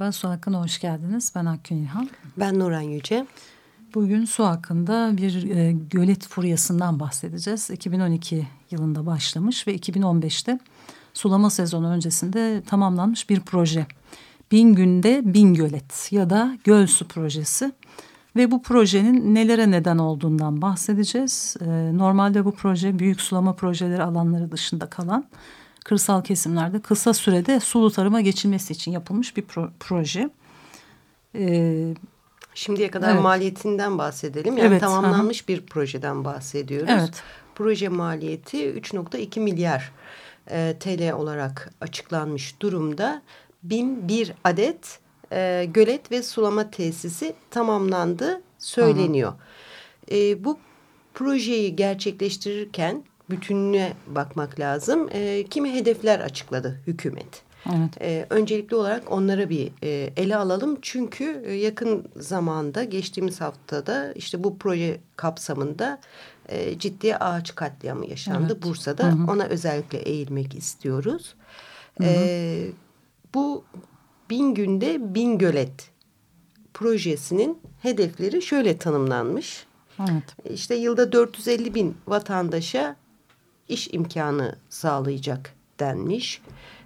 Merhaba, Su Hakkı'na hoş geldiniz. Ben Akgün İlhan. Ben Nuran Yüce. Bugün su hakkında bir e, gölet furyasından bahsedeceğiz. 2012 yılında başlamış ve 2015'te sulama sezonu öncesinde tamamlanmış bir proje. Bin günde bin gölet ya da göl su projesi. Ve bu projenin nelere neden olduğundan bahsedeceğiz. E, normalde bu proje büyük sulama projeleri alanları dışında kalan kırsal kesimlerde kısa sürede sulu tarıma geçilmesi için yapılmış bir pro proje. Ee, Şimdiye kadar evet. maliyetinden bahsedelim. Yani evet, tamamlanmış aha. bir projeden bahsediyoruz. Evet. Proje maliyeti 3.2 milyar e, TL olarak açıklanmış durumda. 1001 adet e, gölet ve sulama tesisi tamamlandı söyleniyor. E, bu projeyi gerçekleştirirken bütününe bakmak lazım. E, kimi hedefler açıkladı hükümet. Evet. E, öncelikli olarak onlara bir e, ele alalım. Çünkü e, yakın zamanda geçtiğimiz haftada işte bu proje kapsamında e, ciddi ağaç katliamı yaşandı evet. Bursa'da. Hı hı. Ona özellikle eğilmek istiyoruz. Hı hı. E, bu bin günde bin gölet projesinin hedefleri şöyle tanımlanmış. Evet. İşte yılda 450 bin vatandaşa iş imkanı sağlayacak denmiş.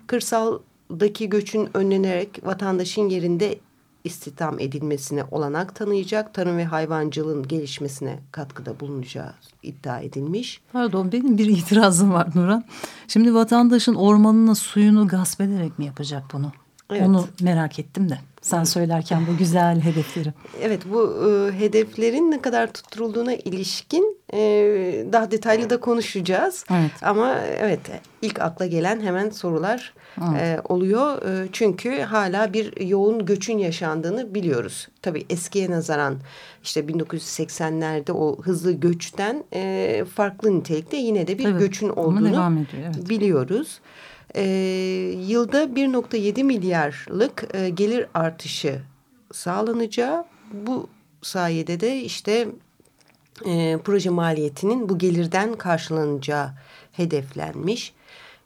Kırsaldaki göçün önlenerek vatandaşın yerinde istihdam edilmesine olanak tanıyacak, tarım ve hayvancılığın gelişmesine katkıda bulunacağı iddia edilmiş. Pardon benim bir itirazım var Nurhan. Şimdi vatandaşın ormanına suyunu gasp ederek mi yapacak bunu? Evet. Onu merak ettim de. Sen söylerken bu güzel hedefleri. Evet bu e, hedeflerin ne kadar tutturulduğuna ilişkin e, daha detaylı da konuşacağız. Evet. Ama evet ilk akla gelen hemen sorular e, oluyor. E, çünkü hala bir yoğun göçün yaşandığını biliyoruz. Tabii eskiye nazaran işte 1980'lerde o hızlı göçten e, farklı nitelikte yine de bir evet. göçün olduğunu ediyor, evet. biliyoruz e, yılda 1.7 milyarlık e, gelir artışı sağlanacağı bu sayede de işte e, proje maliyetinin bu gelirden karşılanacağı hedeflenmiş.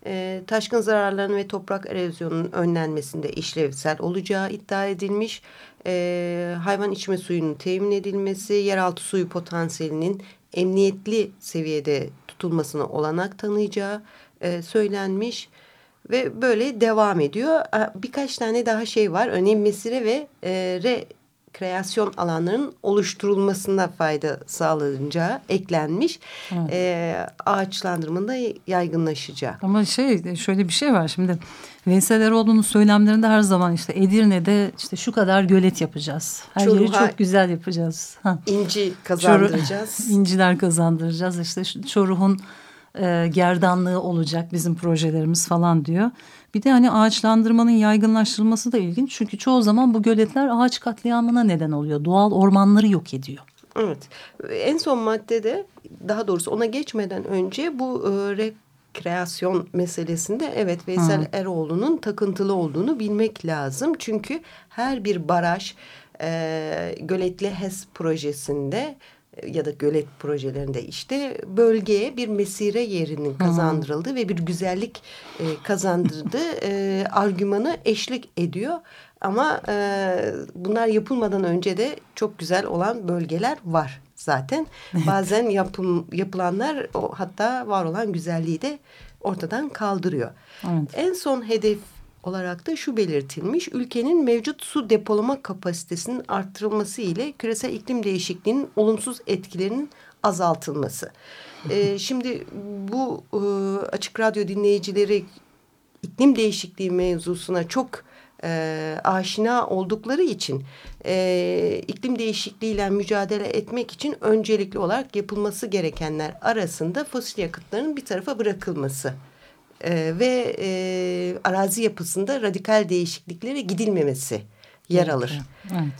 E, taşkın zararlarının ve toprak erozyonunun önlenmesinde işlevsel olacağı iddia edilmiş. E, hayvan içme suyunun temin edilmesi, yeraltı suyu potansiyelinin emniyetli seviyede tutulmasına olanak tanıyacağı e, söylenmiş ve böyle devam ediyor. Birkaç tane daha şey var. Örneğin mesire ve e, rekreasyon alanlarının oluşturulmasına fayda sağlanacağı eklenmiş. Evet. E, ağaçlandırmanın da yaygınlaşacağı. Ama şey şöyle bir şey var şimdi. Veysel Eroğlu'nun söylemlerinde her zaman işte Edirne'de işte şu kadar gölet yapacağız. Her Çoruha, yeri çok güzel yapacağız. Ha. İnci kazandıracağız. Çoruh, inciler kazandıracağız. İşte Çoruh'un e, gerdanlığı olacak bizim projelerimiz falan diyor. Bir de hani ağaçlandırmanın yaygınlaştırılması da ilginç. Çünkü çoğu zaman bu göletler ağaç katliamına neden oluyor. Doğal ormanları yok ediyor. Evet. En son maddede daha doğrusu ona geçmeden önce bu e, rekreasyon meselesinde evet Veysel Hı. Eroğlu'nun takıntılı olduğunu bilmek lazım. Çünkü her bir baraj e, Göletli HES projesinde ya da gölet projelerinde işte bölgeye bir mesire yerinin kazandırıldığı ve bir güzellik e, kazandırdığı e, argümanı eşlik ediyor. Ama e, bunlar yapılmadan önce de çok güzel olan bölgeler var zaten. Bazen yapım, yapılanlar o, hatta var olan güzelliği de ortadan kaldırıyor. Evet. En son hedef olarak da şu belirtilmiş. Ülkenin mevcut su depolama kapasitesinin arttırılması ile küresel iklim değişikliğinin olumsuz etkilerinin azaltılması. ee, şimdi bu e, açık radyo dinleyicileri iklim değişikliği mevzusuna çok e, aşina oldukları için e, iklim değişikliğiyle mücadele etmek için öncelikli olarak yapılması gerekenler arasında fosil yakıtların bir tarafa bırakılması e, ve e, arazi yapısında radikal değişikliklere gidilmemesi yer alır. Evet.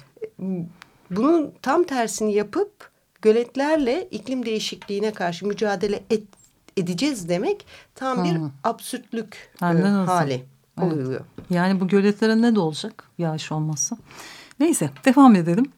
Bunun tam tersini yapıp göletlerle iklim değişikliğine karşı mücadele et, edeceğiz demek tam bir hmm. absürtlük e, hali evet. oluyor. Yani bu göletlere ne de olacak yağış olmazsa. Neyse devam edelim.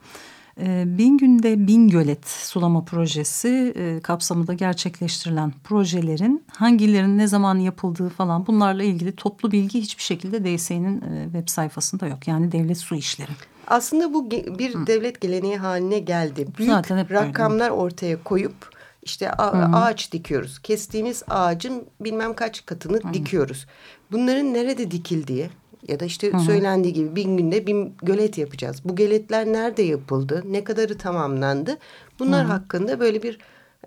Ee, bin günde bin gölet sulama projesi e, kapsamında gerçekleştirilen projelerin hangilerinin ne zaman yapıldığı falan bunlarla ilgili toplu bilgi hiçbir şekilde DSE'nin e, web sayfasında yok. Yani devlet su işleri. Aslında bu bir Hı. devlet geleneği haline geldi. Büyük Zaten rakamlar böyle. ortaya koyup işte ağaç dikiyoruz. Kestiğimiz ağacın bilmem kaç katını Hı. dikiyoruz. Bunların nerede dikildiği ya da işte Hı söylendiği gibi bin günde bin gölet yapacağız. Bu göletler nerede yapıldı? Ne kadarı tamamlandı? Bunlar Hı hakkında böyle bir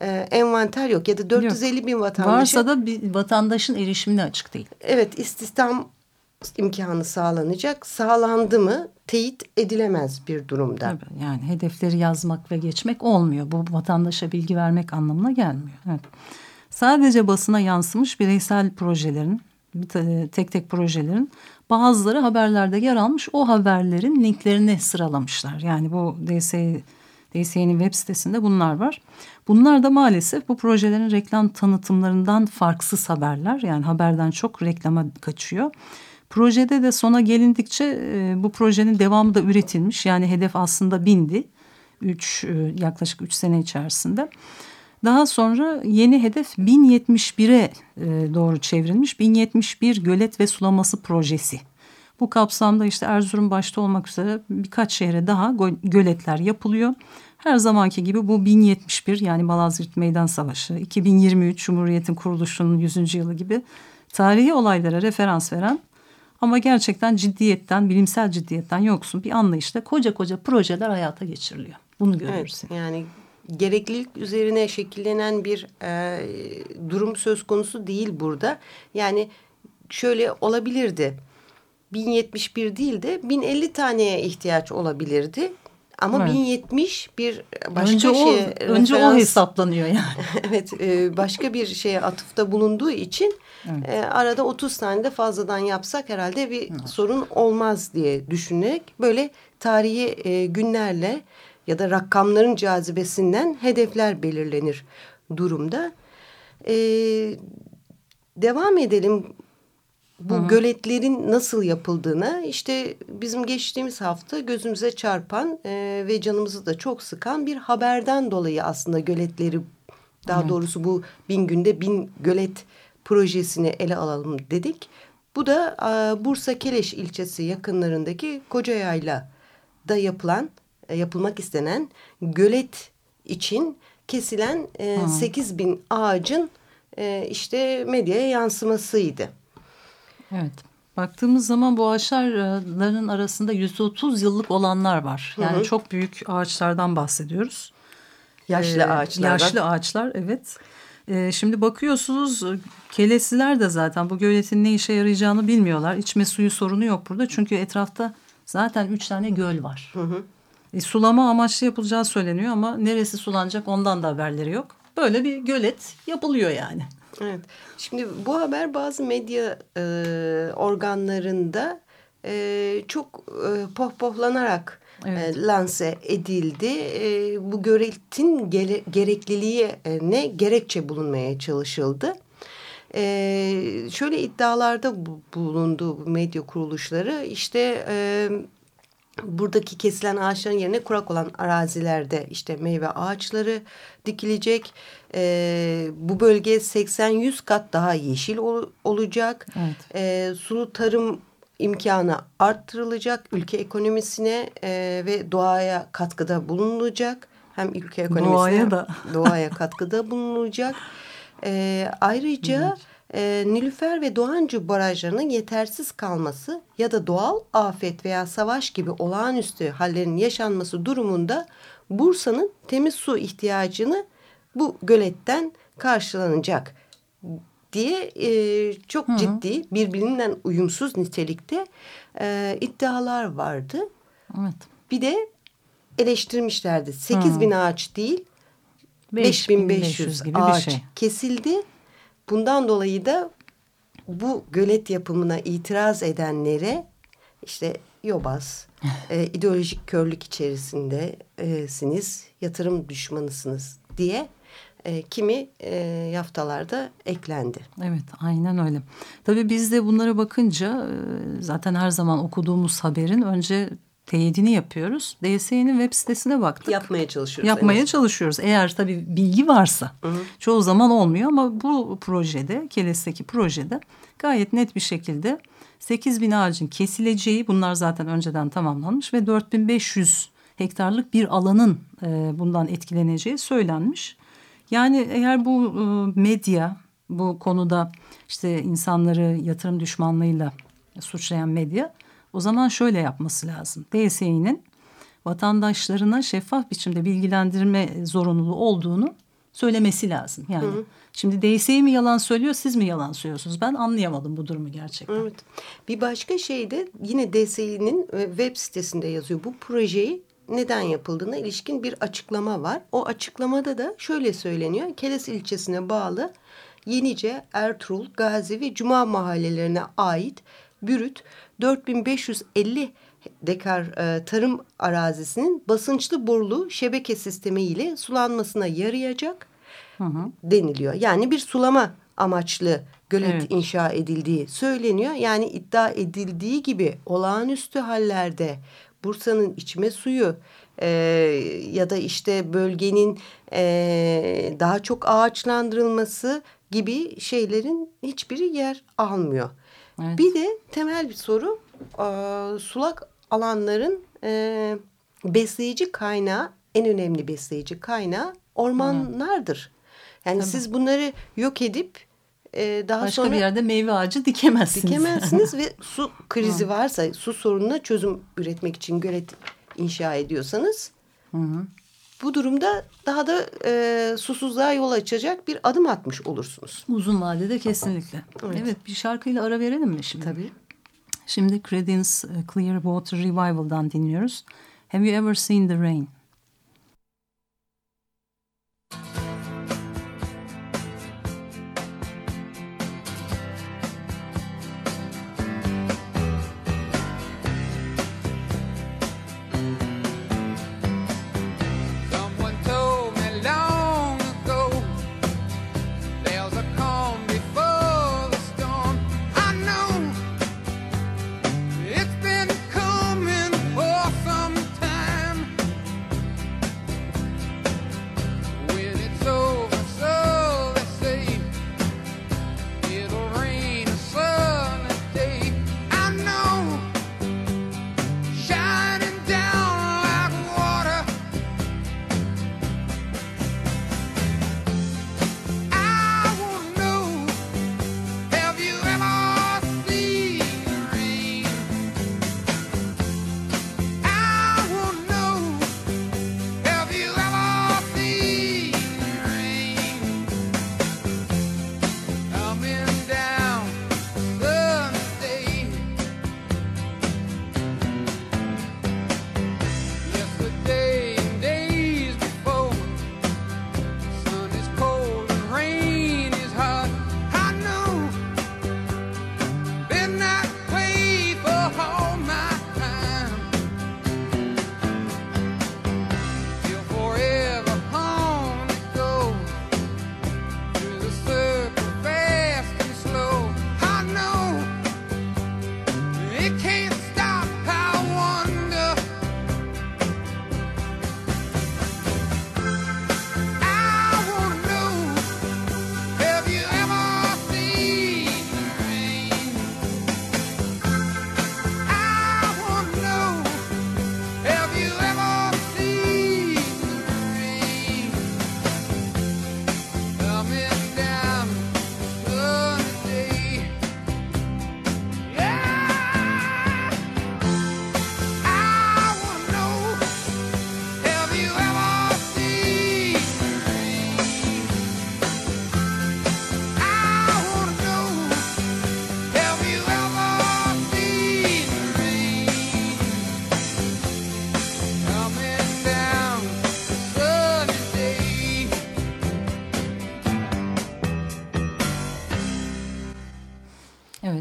e, envanter yok ya da 450 yok. bin vatandaş. Varsa da bir vatandaşın erişimine açık değil. Evet istihdam imkanı sağlanacak. Sağlandı mı teyit edilemez bir durumda. Tabii, yani hedefleri yazmak ve geçmek olmuyor. Bu vatandaşa bilgi vermek anlamına gelmiyor. Evet. Sadece basına yansımış bireysel projelerin, tek tek projelerin bazıları haberlerde yer almış. O haberlerin linklerini sıralamışlar. Yani bu DSE, DSE'nin web sitesinde bunlar var. Bunlar da maalesef bu projelerin reklam tanıtımlarından farksız haberler. Yani haberden çok reklama kaçıyor. Projede de sona gelindikçe e, bu projenin devamı da üretilmiş. Yani hedef aslında bindi. Üç, e, yaklaşık üç sene içerisinde. Daha sonra yeni hedef 1071'e e, doğru çevrilmiş. 1071 gölet ve sulaması projesi. Bu kapsamda işte Erzurum başta olmak üzere birkaç şehre daha göletler yapılıyor. Her zamanki gibi bu 1071 yani Malazgirt Meydan Savaşı, 2023 Cumhuriyet'in kuruluşunun 100. yılı gibi tarihi olaylara referans veren ama gerçekten ciddiyetten, bilimsel ciddiyetten yoksun bir anlayışla koca koca projeler hayata geçiriliyor. Bunu görüyoruz. Evet, yani gereklilik üzerine şekillenen bir e, durum söz konusu değil burada. Yani şöyle olabilirdi. 1071 değil de 1050 taneye ihtiyaç olabilirdi. Ama evet. 1070 bir başka önce şeye... O, referans, önce o hesaplanıyor yani. evet e, başka bir şeye atıfta bulunduğu için evet. e, arada 30 tane de fazladan yapsak herhalde bir evet. sorun olmaz diye düşünerek böyle tarihi e, günlerle ya da rakamların cazibesinden hedefler belirlenir durumda. E, devam edelim bu Hı-hı. göletlerin nasıl yapıldığına işte bizim geçtiğimiz hafta gözümüze çarpan e, ve canımızı da çok sıkan bir haberden dolayı aslında göletleri daha Hı-hı. doğrusu bu bin günde bin gölet projesini ele alalım dedik. Bu da e, Bursa Keleş ilçesi yakınlarındaki Kocayayla da yapılan e, yapılmak istenen gölet için kesilen e, 8 bin ağacın e, işte medyaya yansımasıydı. Evet. Baktığımız zaman bu ağaçların arasında yüzde otuz yıllık olanlar var. Yani hı hı. çok büyük ağaçlardan bahsediyoruz. Yaşlı ee, ağaçlar. Yaşlı ağaçlar evet. Ee, şimdi bakıyorsunuz kelesiler de zaten bu göletin ne işe yarayacağını bilmiyorlar. İçme suyu sorunu yok burada. Çünkü etrafta zaten üç tane göl var. Hı hı. E, sulama amaçlı yapılacağı söyleniyor ama neresi sulanacak ondan da haberleri yok. Böyle bir gölet yapılıyor yani. Evet. Şimdi bu haber bazı medya e, organlarında e, çok e, pohpohlanarak evet. e, lanse edildi. E, bu göretin gere, gerekliliği e, ne gerekçe bulunmaya çalışıldı. E, şöyle iddialarda bulundu bu medya kuruluşları. İşte... E, buradaki kesilen ağaçların yerine kurak olan arazilerde işte meyve ağaçları dikilecek. E, bu bölge 80-100 kat daha yeşil ol, olacak. Evet. E, sulu tarım imkanı arttırılacak. Ülke ekonomisine e, ve doğaya katkıda bulunulacak. Hem ülke ekonomisine doğaya da doğaya katkıda bulunulacak. E, ayrıca evet e, Nilüfer ve Doğancı barajlarının yetersiz kalması ya da doğal afet veya savaş gibi olağanüstü hallerin yaşanması durumunda Bursa'nın temiz su ihtiyacını bu göletten karşılanacak diye e, çok Hı -hı. ciddi birbirinden uyumsuz nitelikte e, iddialar vardı. Evet. Bir de eleştirmişlerdi. 8 bin ağaç değil 5500 ağaç şey. kesildi Bundan dolayı da bu gölet yapımına itiraz edenlere işte yobaz, e, ideolojik körlük içerisindesiniz, yatırım düşmanısınız diye e, kimi e, yaftalarda eklendi. Evet aynen öyle. Tabii biz de bunlara bakınca e, zaten her zaman okuduğumuz haberin önce teyidini yapıyoruz. DSE'nin web sitesine baktık. Yapmaya çalışıyoruz. Yapmaya evet. çalışıyoruz. Eğer tabii bilgi varsa. Hı hı. Çoğu zaman olmuyor ama bu projede, Keles'teki projede gayet net bir şekilde 8 bin ağacın kesileceği bunlar zaten önceden tamamlanmış ve 4500 hektarlık bir alanın e, bundan etkileneceği söylenmiş. Yani eğer bu e, medya bu konuda işte insanları yatırım düşmanlığıyla suçlayan medya o zaman şöyle yapması lazım. DSİ'nin vatandaşlarına şeffaf biçimde bilgilendirme zorunluluğu olduğunu söylemesi lazım. Yani hı şimdi DSİ mi yalan söylüyor siz mi yalan söylüyorsunuz? Ben anlayamadım bu durumu gerçekten. Evet. Bir başka şey de yine DSİ'nin e, web sitesinde yazıyor. Bu projeyi neden yapıldığına ilişkin bir açıklama var. O açıklamada da şöyle söyleniyor. Keles ilçesine bağlı Yenice, Ertuğrul, Gazi ve Cuma mahallelerine ait Bürüt 4550 dekar e, tarım arazisinin basınçlı borulu şebeke sistemi ile sulanmasına yarayacak hı hı. deniliyor. Yani bir sulama amaçlı gölet evet. inşa edildiği söyleniyor. Yani iddia edildiği gibi olağanüstü hallerde Bursa'nın içme suyu e, ya da işte bölgenin e, daha çok ağaçlandırılması gibi şeylerin hiçbiri yer almıyor. Evet. Bir de temel bir soru e, sulak alanların e, besleyici kaynağı en önemli besleyici kaynağı ormanlardır. Yani Tabii. siz bunları yok edip e, daha Başka sonra bir yerde meyve ağacı dikemezsiniz. Dikemezsiniz ve su krizi varsa su sorununa çözüm üretmek için gölet inşa ediyorsanız Hı -hı. Bu durumda daha da e, susuzluğa yol açacak bir adım atmış olursunuz. Uzun vadede kesinlikle. Evet, evet bir şarkıyla ara verelim mi şimdi? Tabii. Şimdi Creedence Clearwater Revival'dan dinliyoruz. Have you ever seen the rain?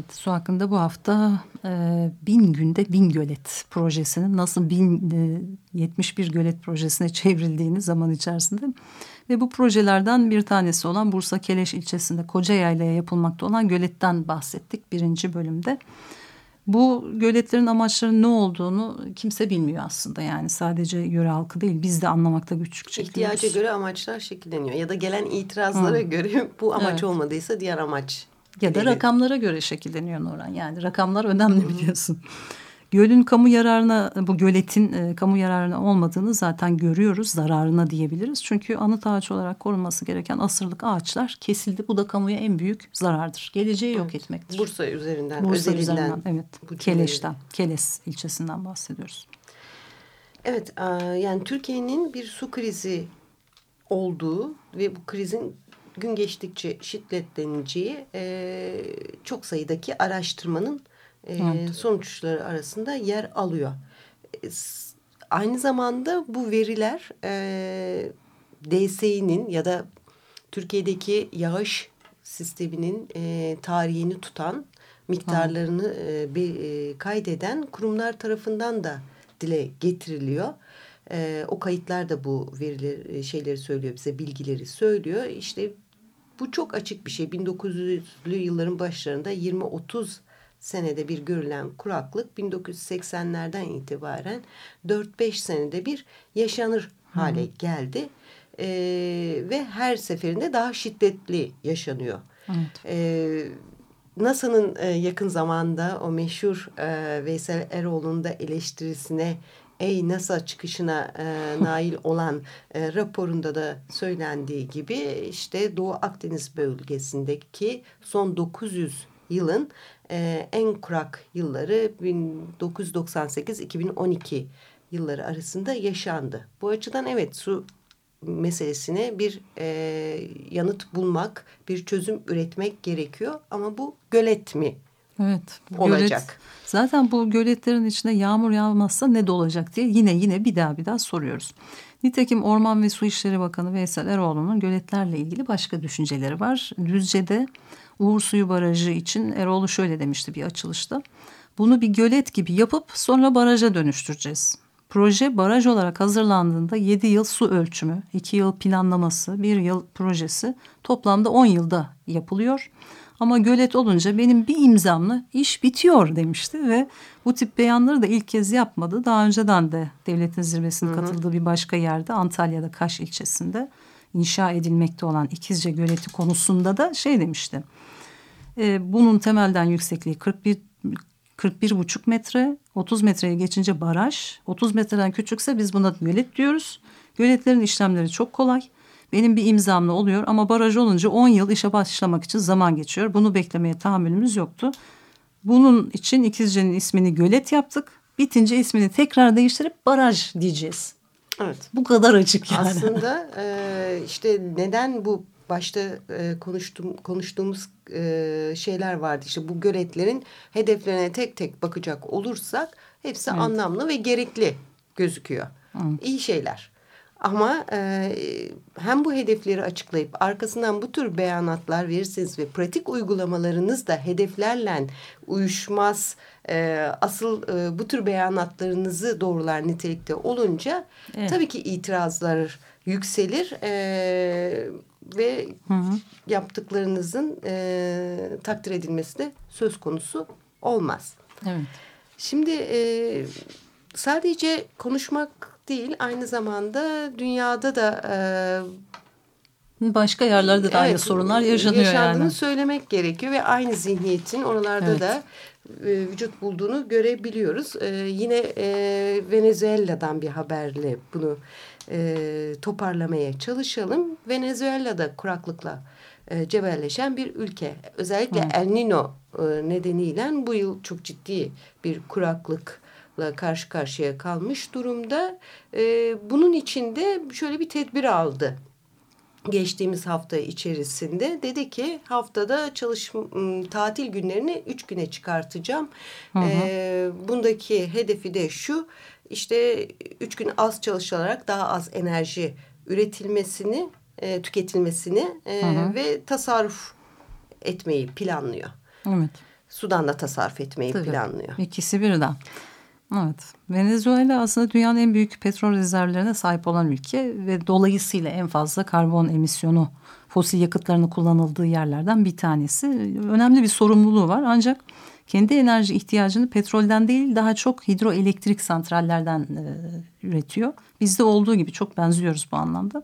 Evet, su hakkında bu hafta e, bin günde bin gölet projesinin nasıl bin e, 71 gölet projesine çevrildiğini zaman içerisinde ve bu projelerden bir tanesi olan Bursa Keleş ilçesinde Kocayayla'ya yapılmakta olan göletten bahsettik birinci bölümde. Bu göletlerin amaçları ne olduğunu kimse bilmiyor aslında yani sadece yöre halkı değil biz de anlamakta güçlük çekiyoruz. İhtiyaca göre amaçlar şekilleniyor ya da gelen itirazlara Hı. göre bu amaç evet. olmadıysa diğer amaç. Ya da rakamlara göre şekilleniyor Nurhan yani rakamlar önemli biliyorsun. Gölün kamu yararına bu göletin e, kamu yararına olmadığını zaten görüyoruz zararına diyebiliriz. Çünkü anıt ağaç olarak korunması gereken asırlık ağaçlar kesildi. Bu da kamuya en büyük zarardır. Geleceği yok evet. etmektir. Bursa üzerinden, Bursa üzerinden evet. Bu Keleş'ten, Keles ilçesinden bahsediyoruz. Evet yani Türkiye'nin bir su krizi olduğu ve bu krizin gün geçtikçe şiddetleneceği e, çok sayıdaki araştırmanın e, evet. sonuçları arasında yer alıyor. E, aynı zamanda bu veriler e, DSİ'nin ya da Türkiye'deki yağış sisteminin e, tarihini tutan miktarlarını e, bir, e, kaydeden kurumlar tarafından da dile getiriliyor. E, o kayıtlar da bu verileri e, şeyleri söylüyor bize bilgileri söylüyor. İşte bu çok açık bir şey. 1900'lü yılların başlarında 20-30 senede bir görülen kuraklık 1980'lerden itibaren 4-5 senede bir yaşanır hale geldi. E, ve her seferinde daha şiddetli yaşanıyor. Evet. E, NASA'nın e, yakın zamanda o meşhur e, Veysel Eroğlu'nun da eleştirisine Ey NASA çıkışına e, nail olan e, raporunda da söylendiği gibi işte Doğu Akdeniz bölgesindeki son 900 yılın e, en kurak yılları 1998-2012 yılları arasında yaşandı. Bu açıdan evet su meselesine bir e, yanıt bulmak, bir çözüm üretmek gerekiyor. Ama bu gölet mi? Evet. Olacak. Gölet, zaten bu göletlerin içine yağmur yağmazsa ne de olacak diye yine yine bir daha bir daha soruyoruz. Nitekim Orman ve Su İşleri Bakanı Veysel Eroğlu'nun göletlerle ilgili başka düşünceleri var. Düzce'de Uğur Suyu Barajı için Eroğlu şöyle demişti bir açılışta. Bunu bir gölet gibi yapıp sonra baraja dönüştüreceğiz. Proje baraj olarak hazırlandığında 7 yıl su ölçümü, 2 yıl planlaması, 1 yıl projesi toplamda 10 yılda yapılıyor. Ama gölet olunca benim bir imzamla iş bitiyor demişti ve bu tip beyanları da ilk kez yapmadı. Daha önceden de devletin zirvesine katıldığı bir başka yerde Antalya'da Kaş ilçesinde inşa edilmekte olan İkizce Göleti konusunda da şey demişti. E, bunun temelden yüksekliği 41 41 buçuk metre 30 metreye geçince baraj 30 metreden küçükse biz buna gölet diyoruz. Göletlerin işlemleri çok kolay. Benim bir imzamla oluyor ama baraj olunca 10 yıl işe başlamak için zaman geçiyor. Bunu beklemeye tahammülümüz yoktu. Bunun için İkizce'nin ismini gölet yaptık. Bitince ismini tekrar değiştirip baraj diyeceğiz. Evet. Bu kadar açık yani. Aslında e, işte neden bu başta e, konuştuğum, konuştuğumuz e, şeyler vardı. İşte bu göletlerin hedeflerine tek tek bakacak olursak hepsi evet. anlamlı ve gerekli gözüküyor. Evet. İyi şeyler. Ama e, hem bu hedefleri açıklayıp arkasından bu tür beyanatlar verirseniz ve pratik uygulamalarınız da hedeflerle uyuşmaz e, asıl e, bu tür beyanatlarınızı doğrular nitelikte olunca evet. tabii ki itirazlar yükselir e, ve hı hı. yaptıklarınızın e, takdir edilmesi de söz konusu olmaz. Evet. Şimdi e, sadece konuşmak değil aynı zamanda dünyada da e, başka yerlerde de evet, aynı sorunlar yaşanıyor yaşandığını yani. söylemek gerekiyor ve aynı zihniyetin oralarda evet. da e, vücut bulduğunu görebiliyoruz. E, yine e, Venezuela'dan bir haberle bunu e, toparlamaya çalışalım. Venezuela'da kuraklıkla e, cebelleşen bir ülke. Özellikle Hı. El Nino e, nedeniyle bu yıl çok ciddi bir kuraklık karşı karşıya kalmış durumda. E, bunun içinde şöyle bir tedbir aldı. Geçtiğimiz hafta içerisinde dedi ki haftada çalışma tatil günlerini üç güne çıkartacağım. Hı hı. E, bundaki hedefi de şu işte üç gün az çalışılarak daha az enerji üretilmesini, e, tüketilmesini e, hı hı. ve tasarruf etmeyi planlıyor. Evet. sudan da tasarruf etmeyi Tabii, planlıyor. İkisi birden. Evet. Venezuela aslında dünyanın en büyük petrol rezervlerine sahip olan ülke ve dolayısıyla en fazla karbon emisyonu fosil yakıtlarını kullanıldığı yerlerden bir tanesi. Önemli bir sorumluluğu var ancak kendi enerji ihtiyacını petrolden değil daha çok hidroelektrik santrallerden e, üretiyor. Bizde olduğu gibi çok benziyoruz bu anlamda.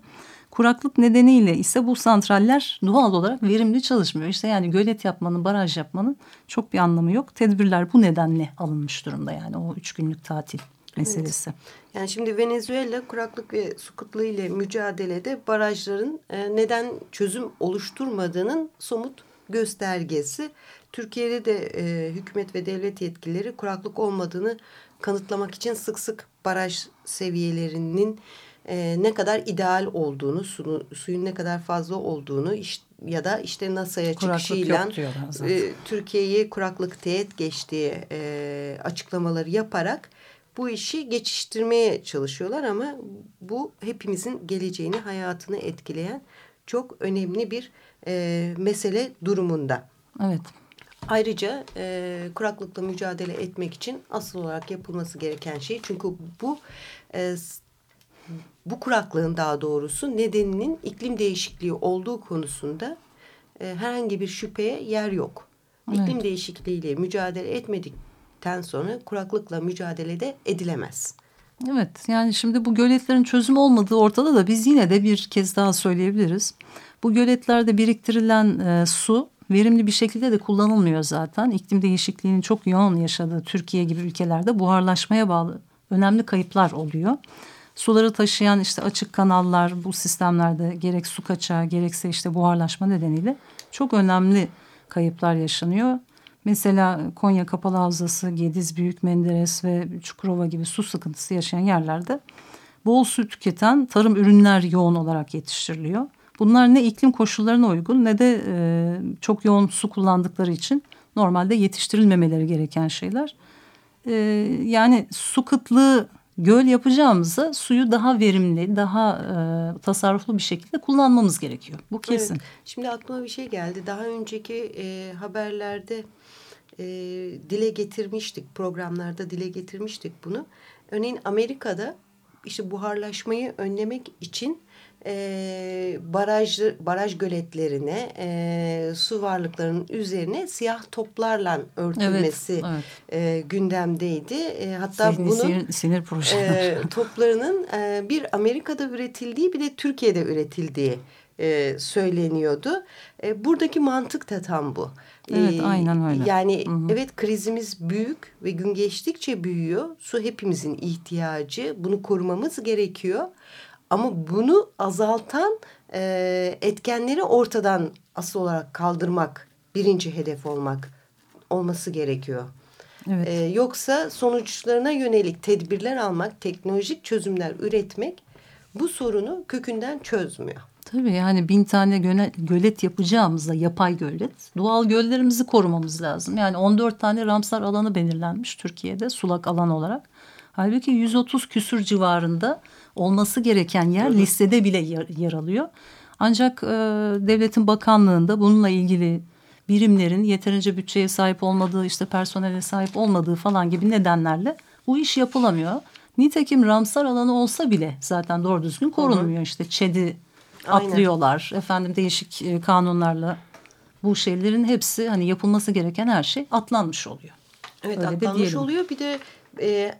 Kuraklık nedeniyle ise bu santraller doğal olarak verimli çalışmıyor. İşte yani gölet yapmanın, baraj yapmanın çok bir anlamı yok. Tedbirler bu nedenle alınmış durumda yani o üç günlük tatil meselesi. Evet. Yani şimdi Venezuela kuraklık ve su kıtlığı ile mücadelede barajların e, neden çözüm oluşturmadığının somut göstergesi. Türkiye'de de e, hükümet ve devlet yetkilileri kuraklık olmadığını kanıtlamak için sık sık baraj seviyelerinin e, ne kadar ideal olduğunu, su, suyun ne kadar fazla olduğunu iş, ya da işte NASA'ya çıkışıyla e, Türkiye'yi kuraklık teğet geçtiği e, açıklamaları yaparak bu işi geçiştirmeye çalışıyorlar ama bu hepimizin geleceğini, hayatını etkileyen çok önemli bir e, mesele durumunda. Evet. Ayrıca e, kuraklıkla mücadele etmek için asıl olarak yapılması gereken şey çünkü bu e, bu kuraklığın daha doğrusu nedeninin iklim değişikliği olduğu konusunda e, herhangi bir şüpheye yer yok. Evet. İklim değişikliğiyle mücadele etmedikten sonra kuraklıkla mücadelede edilemez. Evet yani şimdi bu göletlerin çözüm olmadığı ortada da biz yine de bir kez daha söyleyebiliriz. Bu göletlerde biriktirilen e, su verimli bir şekilde de kullanılmıyor zaten. İklim değişikliğinin çok yoğun yaşadığı Türkiye gibi ülkelerde buharlaşmaya bağlı önemli kayıplar oluyor. Suları taşıyan işte açık kanallar bu sistemlerde gerek su kaçağı gerekse işte buharlaşma nedeniyle çok önemli kayıplar yaşanıyor. Mesela Konya Kapalı Havzası, Gediz, Büyük Menderes ve Çukurova gibi su sıkıntısı yaşayan yerlerde bol su tüketen tarım ürünler yoğun olarak yetiştiriliyor. Bunlar ne iklim koşullarına uygun ne de e, çok yoğun su kullandıkları için normalde yetiştirilmemeleri gereken şeyler. E, yani su kıtlığı göl yapacağımızda suyu daha verimli, daha e, tasarruflu bir şekilde kullanmamız gerekiyor. Bu kesin. Evet. Şimdi aklıma bir şey geldi. Daha önceki e, haberlerde e, dile getirmiştik, programlarda dile getirmiştik bunu. Örneğin Amerika'da işte buharlaşmayı önlemek için e, baraj baraj göletlerine e, su varlıklarının üzerine siyah toplarla örtülmesi evet, evet. E, gündemdeydi. E, hatta sinir, bunun sinir, sinir e, toplarının e, bir Amerika'da üretildiği bir de Türkiye'de üretildiği e, söyleniyordu. E, buradaki mantık da tam bu. Evet, aynen öyle. Yani Hı -hı. evet krizimiz büyük ve gün geçtikçe büyüyor. Su hepimizin ihtiyacı. Bunu korumamız gerekiyor. Ama bunu azaltan e, etkenleri ortadan asıl olarak kaldırmak birinci hedef olmak olması gerekiyor. Evet. E, yoksa sonuçlarına yönelik tedbirler almak, teknolojik çözümler üretmek bu sorunu kökünden çözmüyor. Tabii yani bin tane gölet, gölet yapacağımızda yapay gölet doğal göllerimizi korumamız lazım. Yani 14 tane Ramsar alanı belirlenmiş Türkiye'de sulak alan olarak. Halbuki 130 küsür civarında olması gereken yer listede bile yer, yer alıyor. Ancak e, devletin bakanlığında bununla ilgili birimlerin yeterince bütçeye sahip olmadığı işte personele sahip olmadığı falan gibi nedenlerle bu iş yapılamıyor. Nitekim Ramsar alanı olsa bile zaten doğru düzgün korunmuyor. Hı hı. İşte ÇED'i atlıyorlar. Efendim değişik e, kanunlarla bu şeylerin hepsi hani yapılması gereken her şey atlanmış oluyor. Evet Öyle atlanmış oluyor. Bir de e,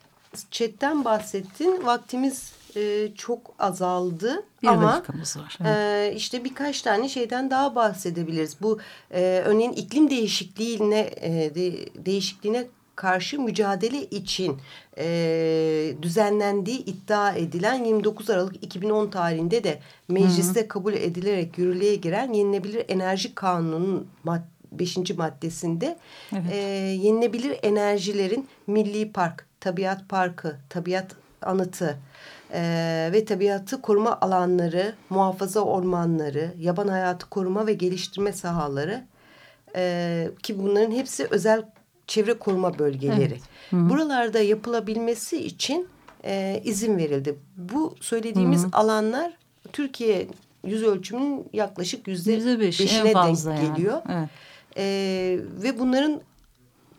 ÇED'den bahsettin. Vaktimiz e, çok azaldı. Bir ama dakikamız var. Evet. E, işte birkaç tane şeyden daha bahsedebiliriz. Bu e, örneğin iklim değişikliğine e, de, değişikliğine karşı mücadele için e, düzenlendiği iddia edilen 29 Aralık 2010 tarihinde de mecliste Hı -hı. kabul edilerek yürürlüğe giren yenilebilir enerji kanununun mad beşinci maddesinde evet. e, yenilebilir enerjilerin milli park, tabiat parkı, tabiat anıtı, e, ve tabiatı koruma alanları, muhafaza ormanları, yaban hayatı koruma ve geliştirme sahaları e, ki bunların hepsi özel çevre koruma bölgeleri. Evet. Hı -hı. Buralarda yapılabilmesi için e, izin verildi. Bu söylediğimiz Hı -hı. alanlar Türkiye yüz ölçümünün yaklaşık yüzde beşine denk yani. geliyor. Evet. E, ve bunların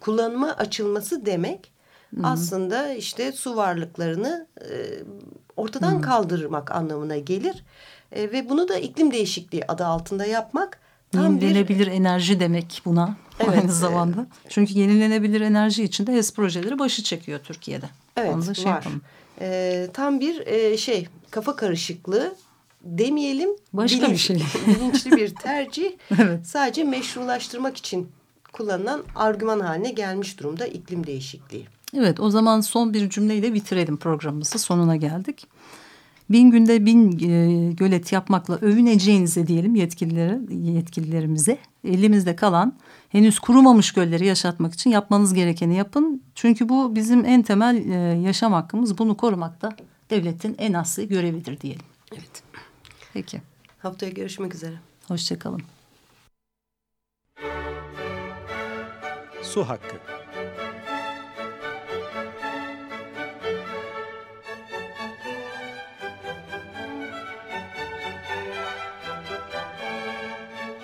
kullanıma açılması demek Hı -hı. aslında işte su varlıklarını e, ortadan -hı. kaldırmak anlamına gelir. E, ve bunu da iklim değişikliği adı altında yapmak. Tam yenilenebilir bir... enerji demek buna evet, aynı zamanda. Çünkü yenilenebilir enerji için de HES projeleri başı çekiyor Türkiye'de. Evet şey var. E, tam bir e, şey kafa karışıklığı demeyelim. Başka bilinç, bir şey. bilinçli bir tercih. evet. Sadece meşrulaştırmak için kullanılan argüman haline gelmiş durumda iklim değişikliği. Evet o zaman son bir cümleyle bitirelim programımızı sonuna geldik. Bin günde bin e, gölet yapmakla övüneceğinize diyelim yetkililere, yetkililerimize elimizde kalan henüz kurumamış gölleri yaşatmak için yapmanız gerekeni yapın. Çünkü bu bizim en temel e, yaşam hakkımız bunu korumak da devletin en asli görevidir diyelim. Evet. Peki. Haftaya görüşmek üzere. Hoşçakalın. Su hakkı.